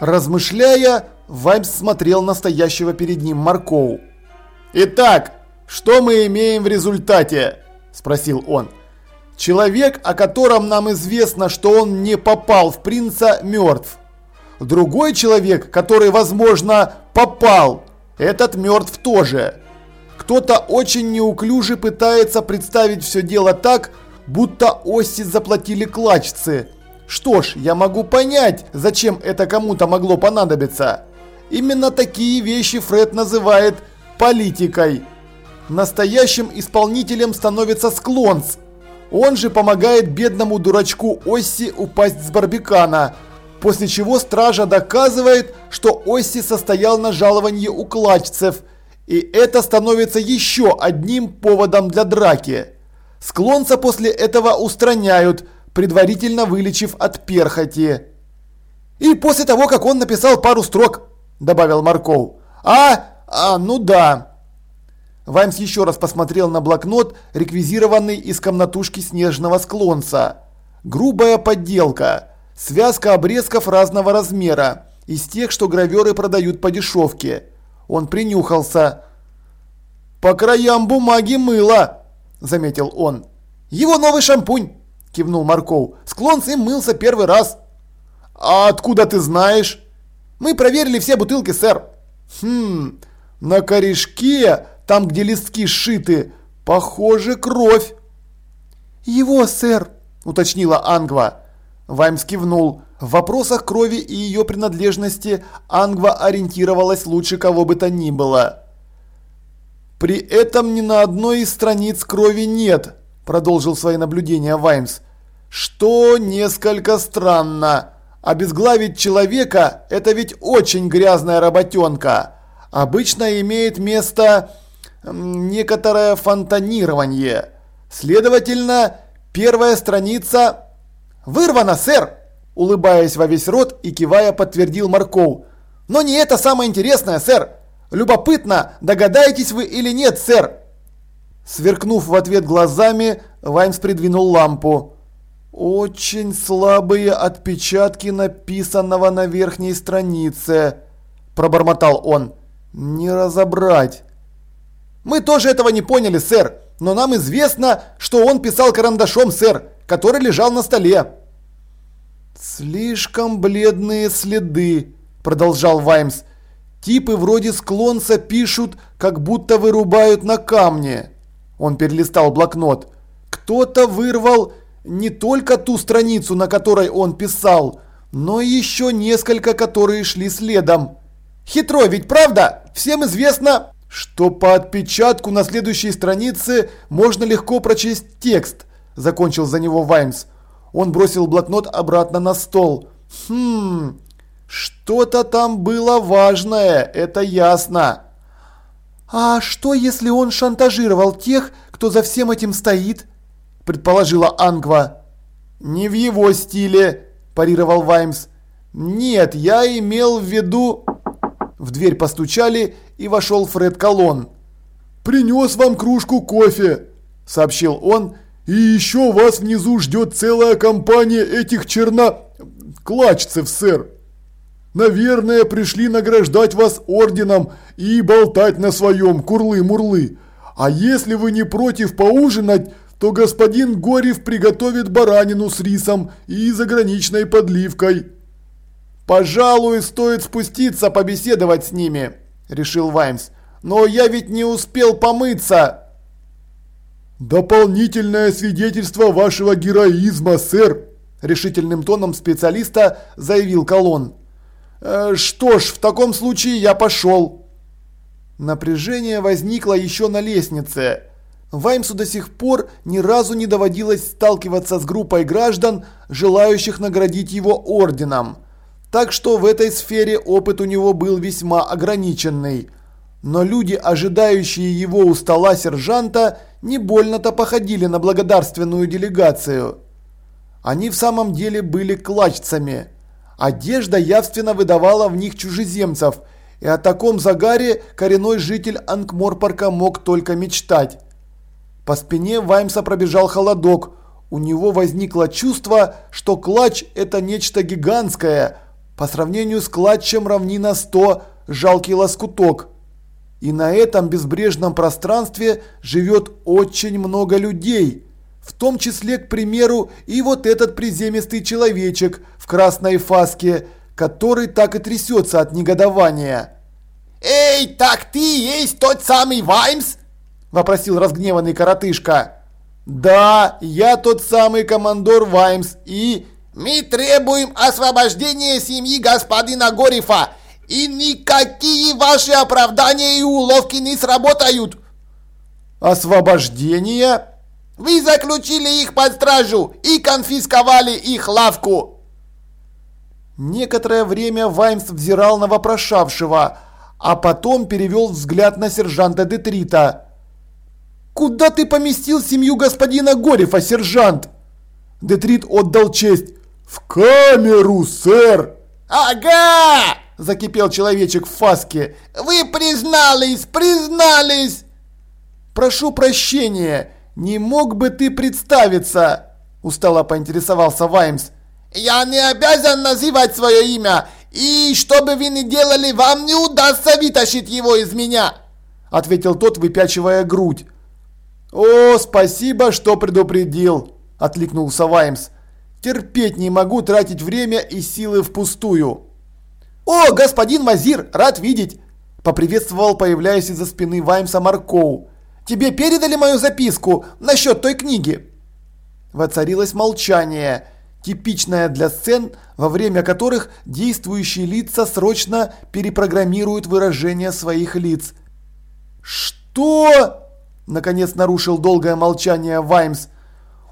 Размышляя, Ваймс смотрел на стоящего перед ним Маркоу. «Итак, что мы имеем в результате?» – спросил он. «Человек, о котором нам известно, что он не попал в принца, мертв. Другой человек, который, возможно, попал, этот мертв тоже. Кто-то очень неуклюже пытается представить все дело так, будто Осси заплатили клачцы. Что ж, я могу понять, зачем это кому-то могло понадобиться. Именно такие вещи Фред называет политикой. Настоящим исполнителем становится Склонс. Он же помогает бедному дурачку Осси упасть с барбикана, после чего стража доказывает, что Осси состоял на жаловании у клачцев, и это становится еще одним поводом для драки. Склонца после этого устраняют, предварительно вылечив от перхоти. «И после того, как он написал пару строк», – добавил Марков. «А, а, ну да». Ваймс еще раз посмотрел на блокнот, реквизированный из комнатушки снежного склонца. Грубая подделка. Связка обрезков разного размера. Из тех, что граверы продают по дешевке. Он принюхался. «По краям бумаги мыло», – заметил он. «Его новый шампунь», – кивнул Марков. «Склонц им мылся первый раз». «А откуда ты знаешь?» Мы проверили все бутылки, сэр. Хм, на корешке, там где листки сшиты, похоже кровь. Его, сэр, уточнила Ангва. Ваймс кивнул. В вопросах крови и ее принадлежности Ангва ориентировалась лучше кого бы то ни было. «При этом ни на одной из страниц крови нет», – продолжил свои наблюдения Ваймс. «Что несколько странно. Обезглавить человека – это ведь очень грязная работенка. Обычно имеет место некоторое фонтанирование. Следовательно, первая страница вырвана, сэр, улыбаясь во весь рот и кивая, подтвердил Марков. Но не это самое интересное, сэр. Любопытно, догадаетесь вы или нет, сэр? Сверкнув в ответ глазами, Ваймс придвинул лампу. «Очень слабые отпечатки написанного на верхней странице», – пробормотал он. «Не разобрать». «Мы тоже этого не поняли, сэр, но нам известно, что он писал карандашом, сэр, который лежал на столе». «Слишком бледные следы», – продолжал Ваймс. «Типы вроде склонца пишут, как будто вырубают на камне». Он перелистал блокнот. «Кто-то вырвал не только ту страницу, на которой он писал, но еще несколько, которые шли следом. Хитро ведь, правда? Всем известно, что по отпечатку на следующей странице можно легко прочесть текст, закончил за него Ваймс. Он бросил блокнот обратно на стол. Хм, что-то там было важное, это ясно. А что, если он шантажировал тех, кто за всем этим стоит? предположила Ангва. «Не в его стиле», – парировал Ваймс. «Нет, я имел в виду...» В дверь постучали, и вошел Фред Колон. «Принес вам кружку кофе», – сообщил он. «И еще вас внизу ждет целая компания этих черна... клачцев, сэр. Наверное, пришли награждать вас орденом и болтать на своем курлы-мурлы. А если вы не против поужинать, то господин Горев приготовит баранину с рисом и заграничной подливкой. «Пожалуй, стоит спуститься побеседовать с ними», – решил Ваймс. «Но я ведь не успел помыться». «Дополнительное свидетельство вашего героизма, сэр», – решительным тоном специалиста заявил Колон. «Э, «Что ж, в таком случае я пошел». Напряжение возникло еще на лестнице. Ваймсу до сих пор ни разу не доводилось сталкиваться с группой граждан, желающих наградить его орденом. Так что в этой сфере опыт у него был весьма ограниченный. Но люди, ожидающие его у стола сержанта, не больно-то походили на благодарственную делегацию. Они в самом деле были клачцами. Одежда явственно выдавала в них чужеземцев, и о таком загаре коренной житель Ангморпарка мог только мечтать. По спине Ваймса пробежал холодок. У него возникло чувство, что клатч – это нечто гигантское, По сравнению с клатчем равнина 100 – жалкий лоскуток. И на этом безбрежном пространстве живет очень много людей. В том числе, к примеру, и вот этот приземистый человечек в красной фаске, который так и трясется от негодования. «Эй, так ты есть тот самый Ваймс?» – вопросил разгневанный коротышка. «Да, я тот самый командор Ваймс и...» «Мы требуем освобождения семьи господина Горифа, и никакие ваши оправдания и уловки не сработают!» «Освобождение?» «Вы заключили их под стражу и конфисковали их лавку!» Некоторое время Ваймс взирал на вопрошавшего, а потом перевел взгляд на сержанта Детрита. «Куда ты поместил семью господина Горефа, сержант?» Детрит отдал честь. «В камеру, сэр!» «Ага!» – закипел человечек в фаске. «Вы признались, признались!» «Прошу прощения, не мог бы ты представиться?» – устало поинтересовался Ваймс. «Я не обязан называть свое имя, и что бы вы ни делали, вам не удастся вытащить его из меня!» – ответил тот, выпячивая грудь. «О, спасибо, что предупредил!» – откликнулся Ваймс. «Терпеть не могу тратить время и силы впустую!» «О, господин Мазир, рад видеть!» – поприветствовал, появляясь из-за спины Ваймса Маркоу. «Тебе передали мою записку насчет той книги?» Воцарилось молчание, типичное для сцен, во время которых действующие лица срочно перепрограммируют выражение своих лиц. «Что?» Наконец нарушил долгое молчание Ваймс.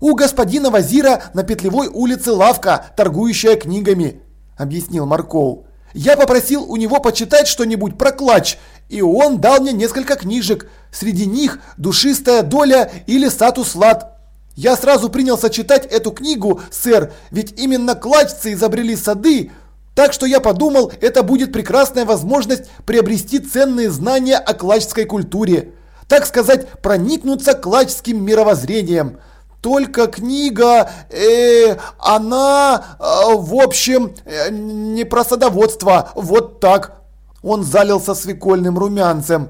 «У господина Вазира на Петлевой улице лавка, торгующая книгами», – объяснил Марков. «Я попросил у него почитать что-нибудь про клатч, и он дал мне несколько книжек. Среди них «Душистая доля» или «Статус лад». Я сразу принялся читать эту книгу, сэр, ведь именно клатчцы изобрели сады, так что я подумал, это будет прекрасная возможность приобрести ценные знания о клатчской культуре так сказать, проникнуться клачским мировоззрением. Только книга, э, она, э, в общем, э, не про садоводство, вот так. Он залился свекольным румянцем.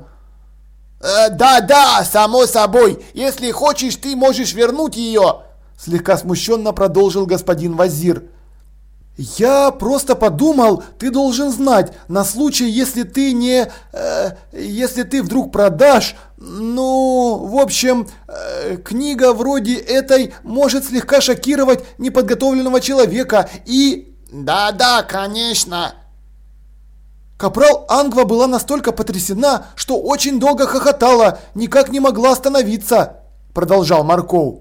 Э, «Да-да, само собой, если хочешь, ты можешь вернуть ее», слегка смущенно продолжил господин Вазир. «Я просто подумал, ты должен знать, на случай, если ты не... Э, если ты вдруг продашь, ну, в общем, э, книга вроде этой может слегка шокировать неподготовленного человека и...» «Да-да, конечно!» Капрал Ангва была настолько потрясена, что очень долго хохотала, никак не могла остановиться, продолжал Марков.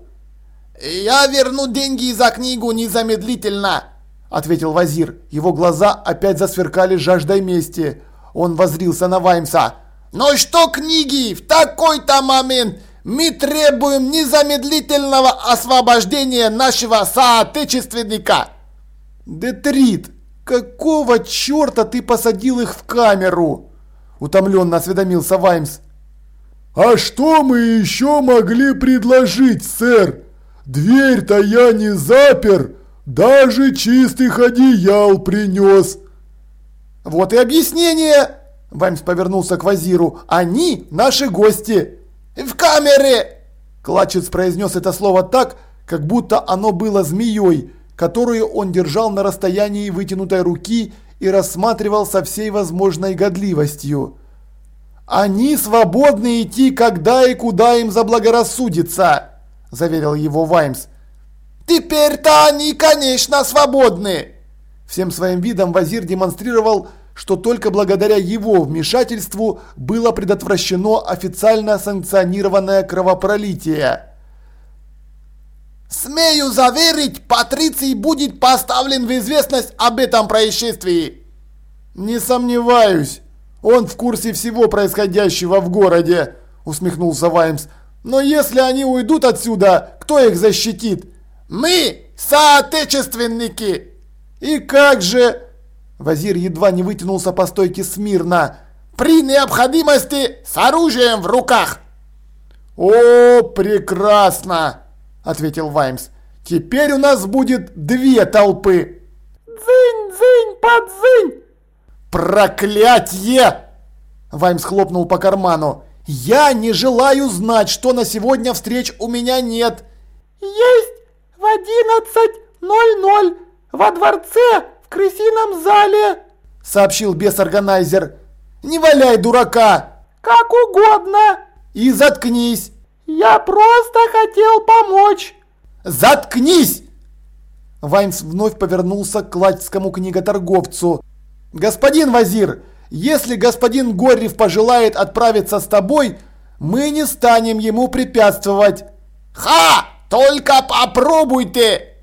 «Я верну деньги за книгу незамедлительно!» Ответил Вазир. Его глаза опять засверкали жаждой мести. Он возрился на Ваймса. «Но что книги? В такой-то момент мы требуем незамедлительного освобождения нашего соотечественника!» «Детрит, какого черта ты посадил их в камеру?» Утомленно осведомился Ваймс. «А что мы еще могли предложить, сэр? Дверь-то я не запер!» Даже чистых одеял принес. Вот и объяснение. Ваймс повернулся к Вазиру. Они наши гости. В камере. Клачец произнес это слово так, как будто оно было змеей, которую он держал на расстоянии вытянутой руки и рассматривал со всей возможной годливостью. «Они свободны идти, когда и куда им заблагорассудится», – заверил его Ваймс. Теперь-то они, конечно, свободны!» Всем своим видом Вазир демонстрировал, что только благодаря его вмешательству было предотвращено официально санкционированное кровопролитие. «Смею заверить, Патриций будет поставлен в известность об этом происшествии!» «Не сомневаюсь, он в курсе всего происходящего в городе», усмехнулся Ваймс. «Но если они уйдут отсюда, кто их защитит?» Мы соотечественники!» «И как же...» Вазир едва не вытянулся по стойке смирно. «При необходимости с оружием в руках!» «О, прекрасно!» – ответил Ваймс. «Теперь у нас будет две толпы!» «Дзынь, Подзынь, подзынь! Проклятье! Ваймс хлопнул по карману. Я не желаю знать, что на сегодня встреч у меня нет. Есть в 11.00 во дворце в крысином зале, сообщил бес-органайзер. Не валяй дурака! Как угодно! И заткнись! Я просто хотел помочь! Заткнись! Ваймс вновь повернулся к ладьскому книготорговцу. «Господин Вазир, если господин Горрев пожелает отправиться с тобой, мы не станем ему препятствовать». «Ха! Только попробуйте!»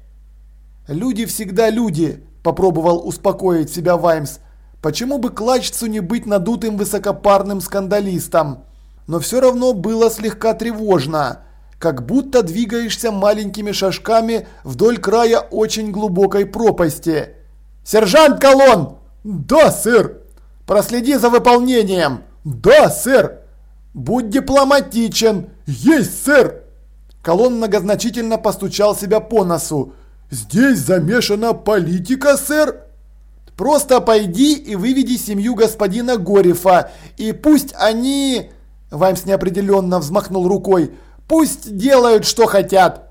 «Люди всегда люди», – попробовал успокоить себя Ваймс. «Почему бы клачцу не быть надутым высокопарным скандалистом?» Но все равно было слегка тревожно как будто двигаешься маленькими шажками вдоль края очень глубокой пропасти. «Сержант Колон!» «Да, сэр!» «Проследи за выполнением!» «Да, сэр!» «Будь дипломатичен!» «Есть, сэр!» Колон многозначительно постучал себя по носу. «Здесь замешана политика, сэр!» «Просто пойди и выведи семью господина Горефа, и пусть они...» Ваймс неопределенно взмахнул рукой. Пусть делают, что хотят!»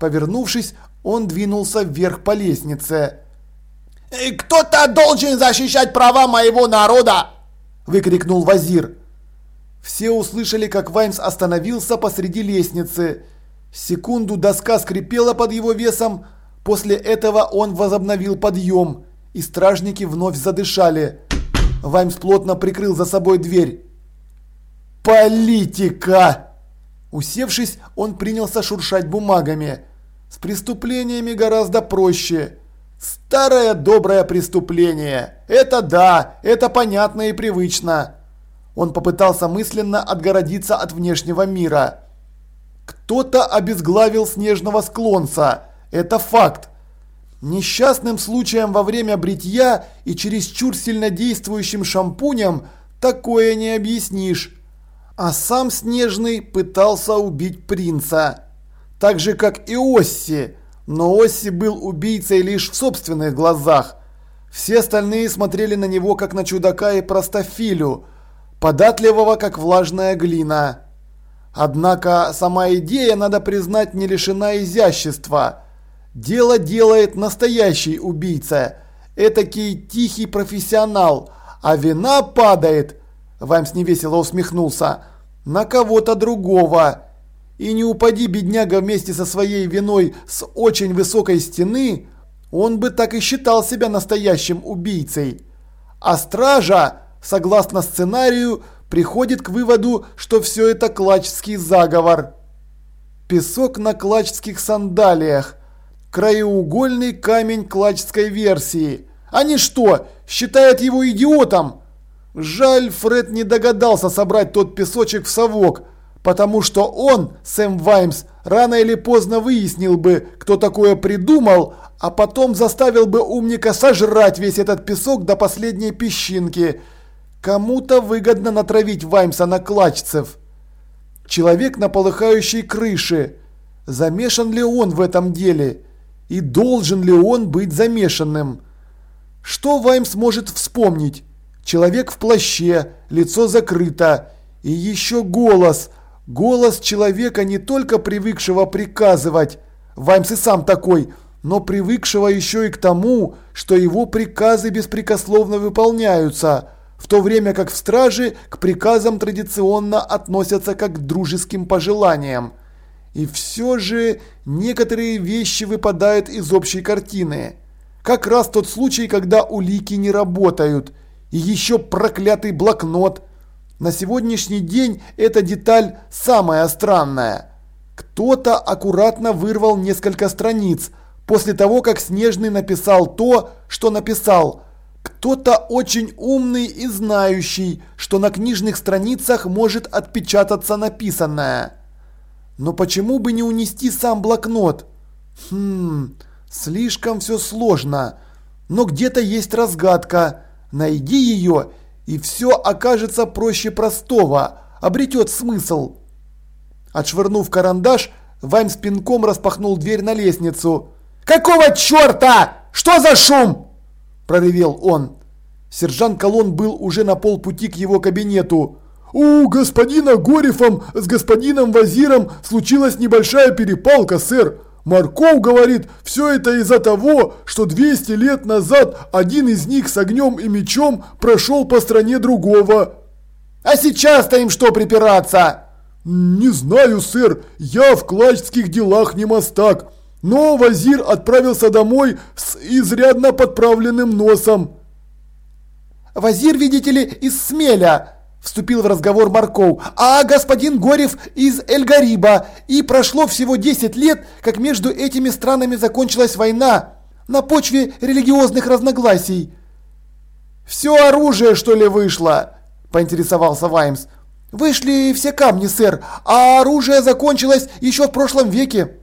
Повернувшись, он двинулся вверх по лестнице. «Кто-то должен защищать права моего народа!» – выкрикнул Вазир. Все услышали, как Ваймс остановился посреди лестницы. Секунду доска скрипела под его весом, после этого он возобновил подъем, и стражники вновь задышали. Ваймс плотно прикрыл за собой дверь. «Политика!» Усевшись, он принялся шуршать бумагами. С преступлениями гораздо проще. Старое доброе преступление. Это да, это понятно и привычно. Он попытался мысленно отгородиться от внешнего мира. Кто-то обезглавил снежного склонца. Это факт. Несчастным случаем во время бритья и чересчур сильнодействующим шампунем такое не объяснишь а сам Снежный пытался убить принца. Так же, как и Осси, но Осси был убийцей лишь в собственных глазах. Все остальные смотрели на него, как на чудака и простофилю, податливого, как влажная глина. Однако сама идея, надо признать, не лишена изящества. Дело делает настоящий убийца, этакий тихий профессионал, а вина падает Ваймс невесело усмехнулся. «На кого-то другого. И не упади, бедняга, вместе со своей виной с очень высокой стены, он бы так и считал себя настоящим убийцей. А стража, согласно сценарию, приходит к выводу, что все это клачский заговор. Песок на клачских сандалиях. Краеугольный камень клачской версии. Они что, считают его идиотом? Жаль, Фред не догадался собрать тот песочек в совок, потому что он, Сэм Ваймс, рано или поздно выяснил бы, кто такое придумал, а потом заставил бы умника сожрать весь этот песок до последней песчинки. Кому-то выгодно натравить Ваймса на клачцев. Человек на полыхающей крыше. Замешан ли он в этом деле? И должен ли он быть замешанным? Что Ваймс может вспомнить? Человек в плаще, лицо закрыто. И еще голос. Голос человека не только привыкшего приказывать, Ваймс и сам такой, но привыкшего еще и к тому, что его приказы беспрекословно выполняются, в то время как в страже к приказам традиционно относятся как к дружеским пожеланиям. И все же некоторые вещи выпадают из общей картины. Как раз тот случай, когда улики не работают – и еще проклятый блокнот. На сегодняшний день эта деталь самая странная. Кто-то аккуратно вырвал несколько страниц после того, как Снежный написал то, что написал. Кто-то очень умный и знающий, что на книжных страницах может отпечататься написанное. Но почему бы не унести сам блокнот? Хм, слишком все сложно. Но где-то есть разгадка. Найди ее, и все окажется проще простого, обретет смысл. Отшвырнув карандаш, Вайм с пинком распахнул дверь на лестницу. «Какого черта? Что за шум?» Проревел он. Сержант Колон был уже на полпути к его кабинету. «У господина Горефом с господином Вазиром случилась небольшая перепалка, сэр. Марков говорит, все это из-за того, что 200 лет назад один из них с огнем и мечом прошел по стране другого». «А сейчас-то им что припираться?» «Не знаю, сэр, я в клачских делах не мастак, но Вазир отправился домой с изрядно подправленным носом». «Вазир, видите ли, из Смеля», – вступил в разговор Марков, «а господин Горев из Эльгариба, и прошло всего 10 лет, как между этими странами закончилась война на почве религиозных разногласий». «Все оружие, что ли, вышло?» – поинтересовался Ваймс. «Вышли все камни, сэр, а оружие закончилось еще в прошлом веке».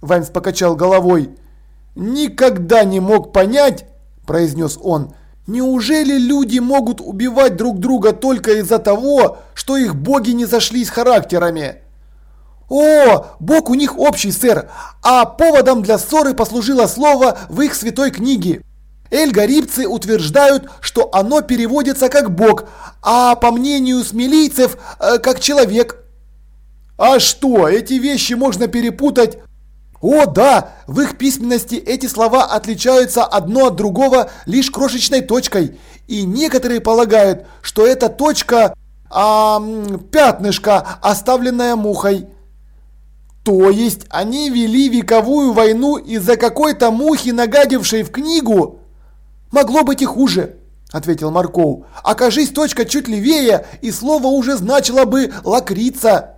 Ваймс покачал головой. «Никогда не мог понять», – произнес он, – «неужели люди могут убивать друг друга только из-за того, что их боги не зашлись характерами?» «О, бог у них общий, сэр, а поводом для ссоры послужило слово в их святой книге. Эльгарибцы утверждают, что оно переводится как бог, а по мнению смелийцев, э, как человек. А что, эти вещи можно перепутать? О, да, в их письменности эти слова отличаются одно от другого лишь крошечной точкой. И некоторые полагают, что эта точка, а, пятнышко, оставленное мухой. То есть они вели вековую войну из-за какой-то мухи, нагадившей в книгу? «Могло быть и хуже», – ответил Марков. «Окажись точка чуть левее, и слово уже значило бы «лакрица».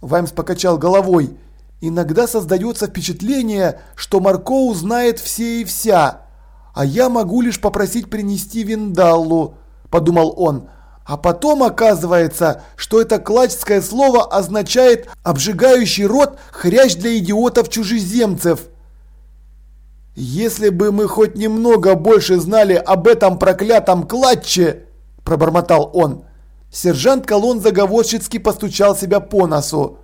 Ваймс покачал головой. «Иногда создается впечатление, что Маркоу знает все и вся, а я могу лишь попросить принести виндаллу», – подумал он. А потом оказывается, что это клачское слово означает «обжигающий рот хрящ для идиотов-чужеземцев». «Если бы мы хоть немного больше знали об этом проклятом клатче!» – пробормотал он. Сержант Колон заговорщицки постучал себя по носу.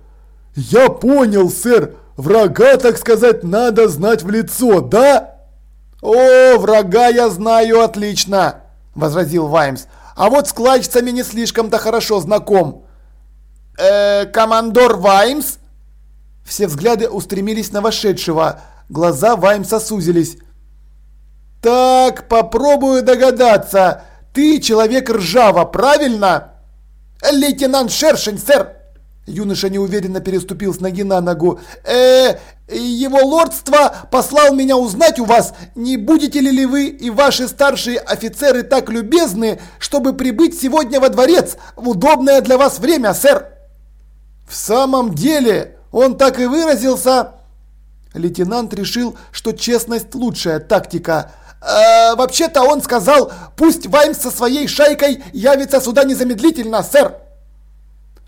«Я понял, сэр. Врага, так сказать, надо знать в лицо, да?» «О, врага я знаю отлично!» – возразил Ваймс. «А вот с клатчцами не слишком-то хорошо знаком». «Э, командор Ваймс?» Все взгляды устремились на вошедшего – Глаза Ваймса сузились. «Так, попробую догадаться. Ты человек ржава, правильно?» «Лейтенант Шершень, сэр!» Юноша неуверенно переступил с ноги на ногу. э его лордство послал меня узнать у вас, не будете ли вы и ваши старшие офицеры так любезны, чтобы прибыть сегодня во дворец в удобное для вас время, сэр?» «В самом деле, он так и выразился...» Лейтенант решил, что честность лучшая тактика. «Э, «Вообще-то он сказал, пусть Ваймс со своей шайкой явится сюда незамедлительно, сэр!»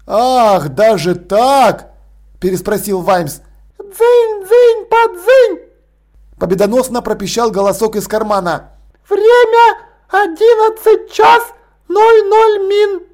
«Ах, даже так?» – переспросил Ваймс. «Дзынь, дзынь, подзынь!» Победоносно пропищал голосок из кармана. «Время одиннадцать час ноль ноль мин!»